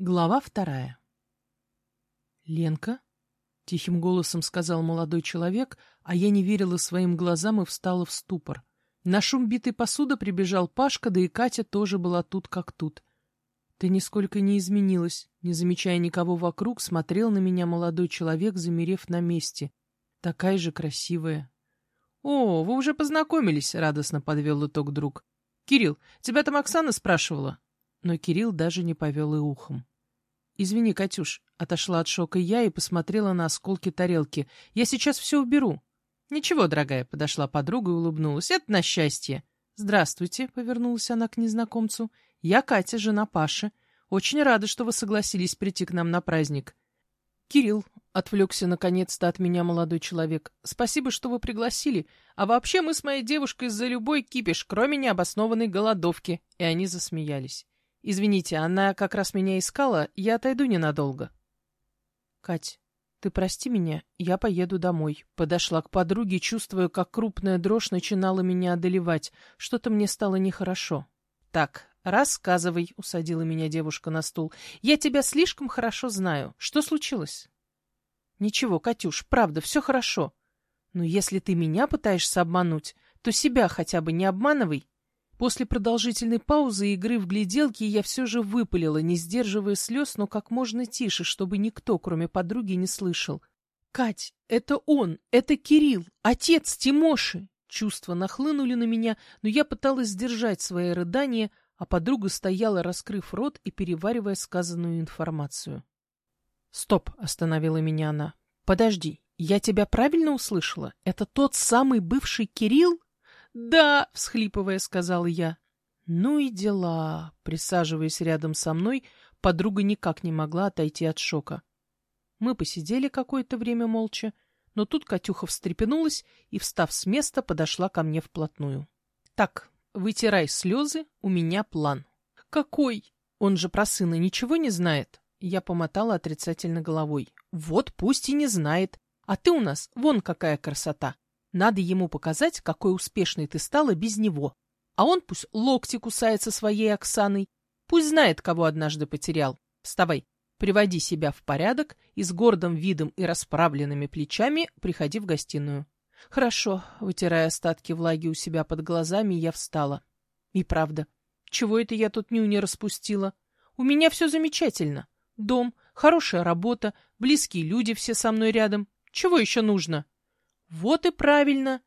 Глава вторая. «Ленка?» — тихим голосом сказал молодой человек, а я не верила своим глазам и встала в ступор. На шум битой посуды прибежал Пашка, да и Катя тоже была тут как тут. «Ты нисколько не изменилась», — не замечая никого вокруг, смотрел на меня молодой человек, замерев на месте. «Такая же красивая». «О, вы уже познакомились», — радостно подвел итог друг. «Кирилл, тебя там Оксана спрашивала?» Но Кирилл даже не повел и ухом. «Извини, Катюш», — отошла от шока я и посмотрела на осколки тарелки. «Я сейчас все уберу». «Ничего, дорогая», — подошла подруга и улыбнулась. «Это на счастье». «Здравствуйте», — повернулась она к незнакомцу. «Я Катя, жена Паши. Очень рада, что вы согласились прийти к нам на праздник». «Кирилл», — отвлекся наконец-то от меня молодой человек, — «спасибо, что вы пригласили. А вообще мы с моей девушкой за любой кипиш, кроме необоснованной голодовки». И они засмеялись. Извините, она как раз меня искала, я отойду ненадолго. Кать, ты прости меня, я поеду домой. Подошла к подруге, чувствуя, как крупная дрожь начинала меня одолевать. Что-то мне стало нехорошо. Так, рассказывай, усадила меня девушка на стул. Я тебя слишком хорошо знаю. Что случилось? Ничего, Катюш, правда, все хорошо. Но если ты меня пытаешься обмануть, то себя хотя бы не обманывай. После продолжительной паузы и игры в гляделки я все же выпалила, не сдерживая слез, но как можно тише, чтобы никто, кроме подруги, не слышал. «Кать, это он, это Кирилл, отец Тимоши!» Чувства нахлынули на меня, но я пыталась сдержать свои рыдания, а подруга стояла, раскрыв рот и переваривая сказанную информацию. «Стоп!» — остановила меня она. «Подожди, я тебя правильно услышала? Это тот самый бывший Кирилл?» «Да!» — всхлипывая, сказала я. «Ну и дела!» — присаживаясь рядом со мной, подруга никак не могла отойти от шока. Мы посидели какое-то время молча, но тут Катюха встрепенулась и, встав с места, подошла ко мне вплотную. «Так, вытирай слезы, у меня план». «Какой? Он же про сына ничего не знает?» Я помотала отрицательно головой. «Вот пусть и не знает. А ты у нас вон какая красота. Надо ему показать, какой успешной ты стала без него. А он пусть локти кусается своей Оксаной, пусть знает, кого однажды потерял. Вставай, приводи себя в порядок и с гордым видом и расправленными плечами приходи в гостиную. Хорошо, вытирая остатки влаги у себя под глазами, я встала. И правда, чего это я тут нюни распустила? У меня все замечательно. Дом, хорошая работа, близкие люди все со мной рядом. Чего еще нужно? Вот и правильно.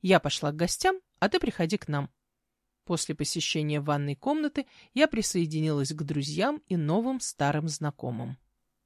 Я пошла к гостям, а ты приходи к нам. После посещения ванной комнаты я присоединилась к друзьям и новым старым знакомым.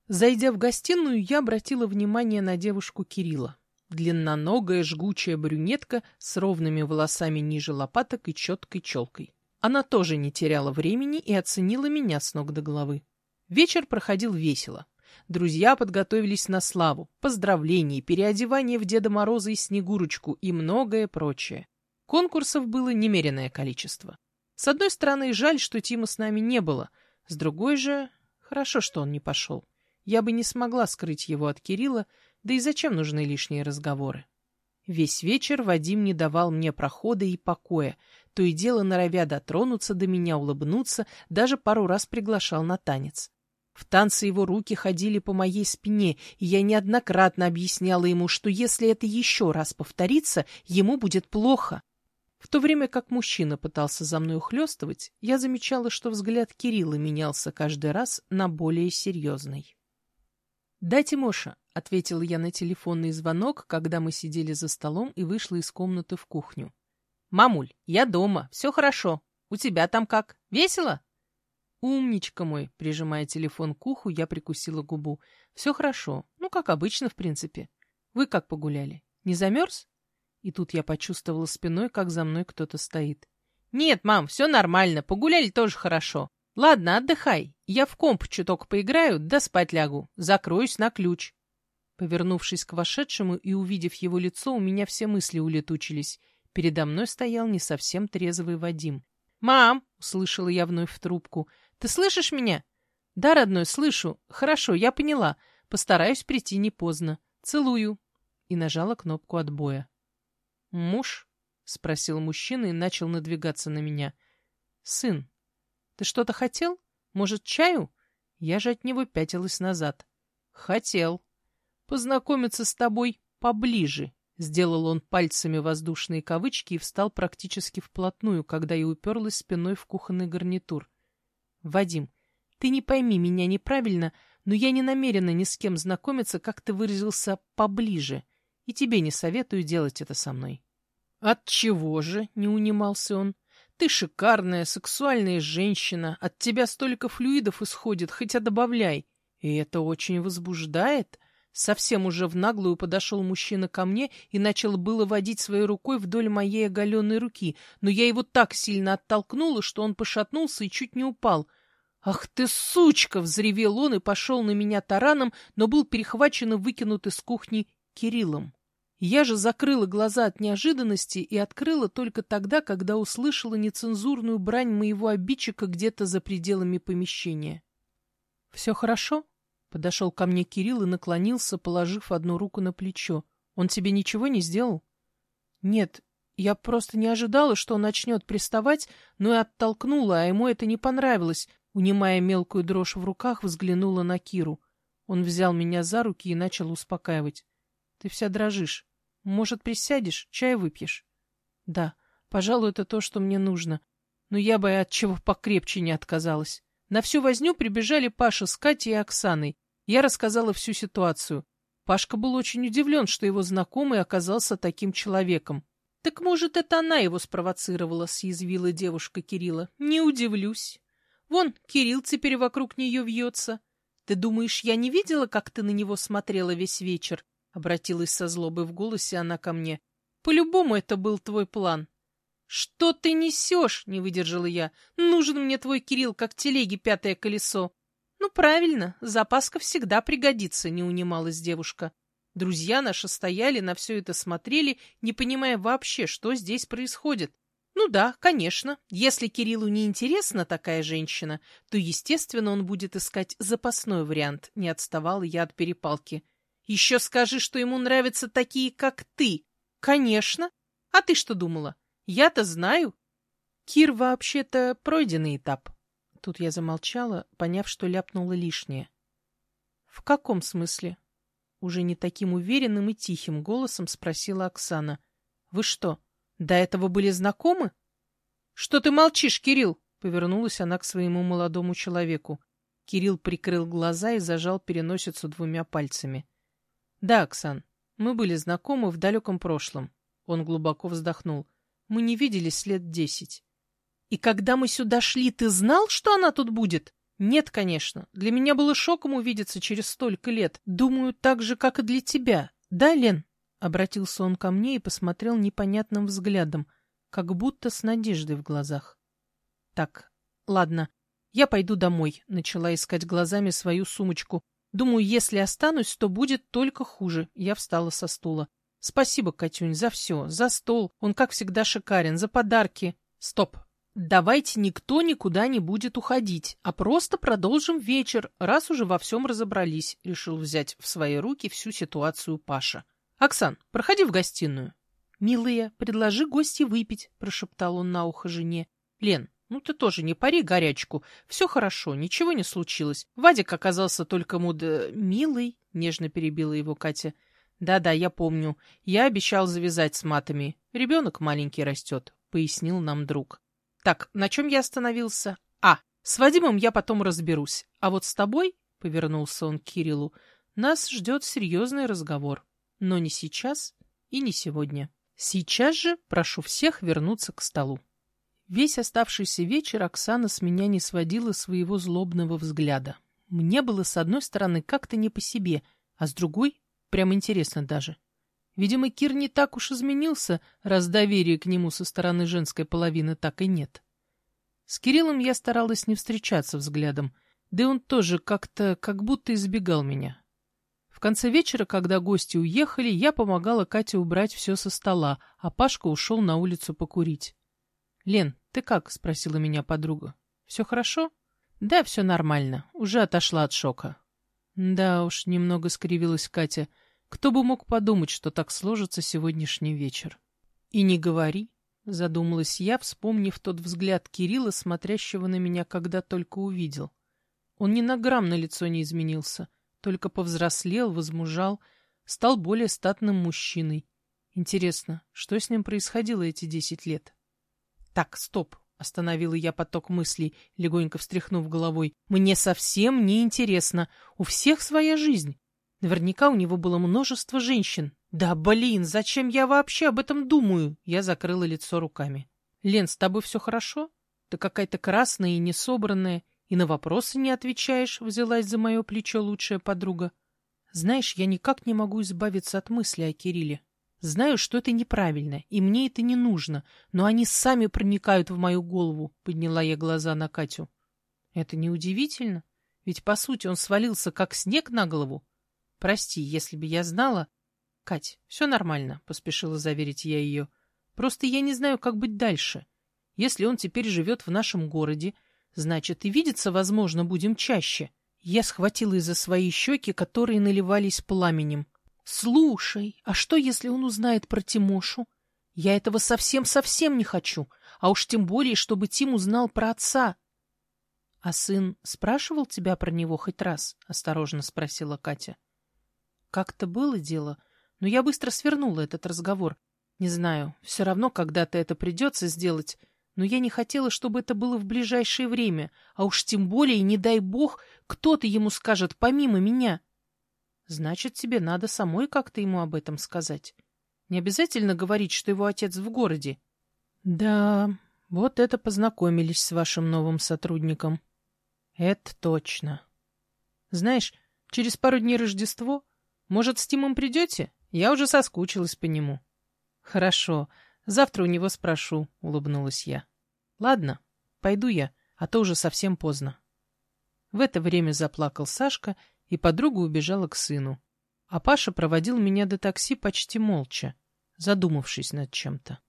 Зайдя в гостиную, я обратила внимание на девушку Кирилла. Длинноногая жгучая брюнетка с ровными волосами ниже лопаток и четкой челкой. Она тоже не теряла времени и оценила меня с ног до головы. Вечер проходил весело. Друзья подготовились на славу, поздравления, переодевание в Деда Мороза и Снегурочку и многое прочее. Конкурсов было немереное количество. С одной стороны, жаль, что Тима с нами не было. С другой же, хорошо, что он не пошел. Я бы не смогла скрыть его от Кирилла, да и зачем нужны лишние разговоры? Весь вечер Вадим не давал мне прохода и покоя, то и дело норовя дотронуться до меня, улыбнуться, даже пару раз приглашал на танец. В танце его руки ходили по моей спине, и я неоднократно объясняла ему, что если это еще раз повторится, ему будет плохо. В то время как мужчина пытался за мной ухлёстывать, я замечала, что взгляд Кирилла менялся каждый раз на более серьезный. «Да, Тимоша», — ответила я на телефонный звонок, когда мы сидели за столом и вышла из комнаты в кухню. «Мамуль, я дома, все хорошо. У тебя там как? Весело?» «Умничка мой!» — прижимая телефон к уху, я прикусила губу. «Все хорошо. Ну, как обычно, в принципе. Вы как погуляли? Не замерз?» И тут я почувствовала спиной, как за мной кто-то стоит. «Нет, мам, все нормально. Погуляли тоже хорошо. Ладно, отдыхай. Я в комп чуток поиграю, да спать лягу. Закроюсь на ключ». Повернувшись к вошедшему и увидев его лицо, у меня все мысли улетучились. Передо мной стоял не совсем трезвый Вадим. «Мам!» — услышала я вновь в трубку. Ты слышишь меня? Да, родной, слышу. Хорошо, я поняла. Постараюсь прийти не поздно. Целую. И нажала кнопку отбоя. Муж? Спросил мужчина и начал надвигаться на меня. Сын, ты что-то хотел? Может, чаю? Я же от него пятилась назад. Хотел. Познакомиться с тобой поближе. Сделал он пальцами воздушные кавычки и встал практически вплотную, когда я уперлась спиной в кухонный гарнитур. Вадим, ты не пойми меня неправильно, но я не намерена ни с кем знакомиться, как ты выразился, поближе, и тебе не советую делать это со мной. От чего же? не унимался он. Ты шикарная, сексуальная женщина, от тебя столько флюидов исходит, хотя добавляй. И это очень возбуждает. Совсем уже в наглую подошел мужчина ко мне и начал было водить своей рукой вдоль моей оголенной руки, но я его так сильно оттолкнула, что он пошатнулся и чуть не упал. «Ах ты, сучка!» — взревел он и пошел на меня тараном, но был перехвачен и выкинут из кухни Кириллом. Я же закрыла глаза от неожиданности и открыла только тогда, когда услышала нецензурную брань моего обидчика где-то за пределами помещения. — Все хорошо? — подошел ко мне Кирилл и наклонился, положив одну руку на плечо. — Он тебе ничего не сделал? — Нет, я просто не ожидала, что он начнет приставать, но и оттолкнула, а ему это не понравилось. Унимая мелкую дрожь в руках, взглянула на Киру. Он взял меня за руки и начал успокаивать. — Ты вся дрожишь. Может, присядешь, чай выпьешь? Да, пожалуй, это то, что мне нужно. Но я бы от чего покрепче не отказалась. На всю возню прибежали Паша с Катей и Оксаной. Я рассказала всю ситуацию. Пашка был очень удивлен, что его знакомый оказался таким человеком. — Так, может, это она его спровоцировала, — съязвила девушка Кирилла. — Не удивлюсь. Вон, Кирилл теперь вокруг нее вьется. Ты думаешь, я не видела, как ты на него смотрела весь вечер? — обратилась со злобой в голосе она ко мне. — По-любому это был твой план. — Что ты несешь? — не выдержала я. — Нужен мне твой Кирилл, как телеги пятое колесо. — Ну, правильно, запаска всегда пригодится, — не унималась девушка. Друзья наши стояли, на все это смотрели, не понимая вообще, что здесь происходит. Ну да, конечно, если Кириллу не интересна такая женщина, то, естественно, он будет искать запасной вариант, не отставала я от перепалки. Еще скажи, что ему нравятся такие, как ты. Конечно. А ты что думала? Я-то знаю. Кир вообще-то пройденный этап. Тут я замолчала, поняв, что ляпнула лишнее. В каком смысле? Уже не таким уверенным и тихим голосом спросила Оксана. Вы что, до этого были знакомы? Что ты молчишь, Кирилл? Повернулась она к своему молодому человеку. Кирилл прикрыл глаза и зажал переносицу двумя пальцами. Да, Оксан, мы были знакомы в далеком прошлом. Он глубоко вздохнул. Мы не виделись лет десять. И когда мы сюда шли, ты знал, что она тут будет? Нет, конечно. Для меня было шоком увидеться через столько лет. Думаю, так же, как и для тебя. Да, Лен? Обратился он ко мне и посмотрел непонятным взглядом, как будто с надеждой в глазах. Так, ладно, я пойду домой, начала искать глазами свою сумочку. Думаю, если останусь, то будет только хуже. Я встала со стула. Спасибо, Катюнь, за все. За стол. Он, как всегда, шикарен. За подарки. Стоп. Давайте никто никуда не будет уходить, а просто продолжим вечер, раз уже во всем разобрались, решил взять в свои руки всю ситуацию Паша. Оксан, проходи в гостиную. Милая, предложи гости выпить, прошептал он на ухо жене. Лен, ну ты тоже не пари горячку. Все хорошо, ничего не случилось. Вадик оказался только муд... милый, нежно перебила его Катя. Да-да, я помню. Я обещал завязать с матами. Ребенок маленький растет, пояснил нам друг. Так, на чем я остановился? А, с Вадимом я потом разберусь. А вот с тобой, повернулся он к Кириллу, нас ждет серьезный разговор. Но не сейчас и не сегодня. Сейчас же прошу всех вернуться к столу. Весь оставшийся вечер Оксана с меня не сводила своего злобного взгляда. Мне было, с одной стороны, как-то не по себе, а с другой — прям интересно даже. Видимо, Кир не так уж изменился, раз доверия к нему со стороны женской половины так и нет. С Кириллом я старалась не встречаться взглядом, да и он тоже как-то, как будто избегал меня. В конце вечера, когда гости уехали, я помогала Кате убрать все со стола, а Пашка ушел на улицу покурить. — Лен, ты как? — спросила меня подруга. — Все хорошо? — Да, все нормально. Уже отошла от шока. — Да уж, немного скривилась Катя. Кто бы мог подумать, что так сложится сегодняшний вечер? — И не говори, — задумалась я, вспомнив тот взгляд Кирилла, смотрящего на меня, когда только увидел. Он ни на грамм на лицо не изменился, только повзрослел, возмужал, стал более статным мужчиной. Интересно, что с ним происходило эти десять лет? Так, стоп, остановила я поток мыслей, легонько встряхнув головой. Мне совсем не интересно. У всех своя жизнь. Наверняка у него было множество женщин. Да, блин, зачем я вообще об этом думаю? Я закрыла лицо руками. Лен, с тобой все хорошо? Ты какая-то красная и несобранная, и на вопросы не отвечаешь, взялась за мое плечо лучшая подруга. Знаешь, я никак не могу избавиться от мысли о Кирилле. Знаю, что это неправильно, и мне это не нужно, но они сами проникают в мою голову, — подняла я глаза на Катю. Это неудивительно, ведь, по сути, он свалился, как снег на голову. Прости, если бы я знала... Кать, все нормально, — поспешила заверить я ее. Просто я не знаю, как быть дальше. Если он теперь живет в нашем городе, значит, и видеться, возможно, будем чаще. Я схватила из-за свои щеки, которые наливались пламенем. Слушай, а что, если он узнает про Тимошу? Я этого совсем-совсем не хочу, а уж тем более, чтобы Тим узнал про отца. — А сын спрашивал тебя про него хоть раз? — осторожно спросила Катя. — Как-то было дело, но я быстро свернула этот разговор. Не знаю, все равно когда-то это придется сделать, но я не хотела, чтобы это было в ближайшее время, а уж тем более, не дай бог, кто-то ему скажет помимо меня. — Значит, тебе надо самой как-то ему об этом сказать. Не обязательно говорить, что его отец в городе. Да, вот это познакомились с вашим новым сотрудником. Это точно. Знаешь, через пару дней Рождество. Может, с Тимом придете? Я уже соскучилась по нему. Хорошо, завтра у него спрошу, улыбнулась я. Ладно, пойду я, а то уже совсем поздно. В это время заплакал Сашка и подруга убежала к сыну. А Паша проводил меня до такси почти молча, задумавшись над чем-то.